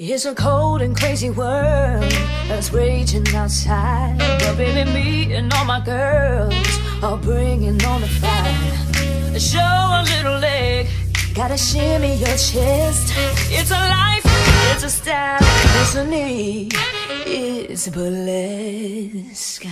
It's a cold and crazy world that's raging outside. But baby, me and all my girls are bringing on the fire. Show a little leg, gotta shimmy your chest. It's a life, it's a style, it's a need, it's burlesque.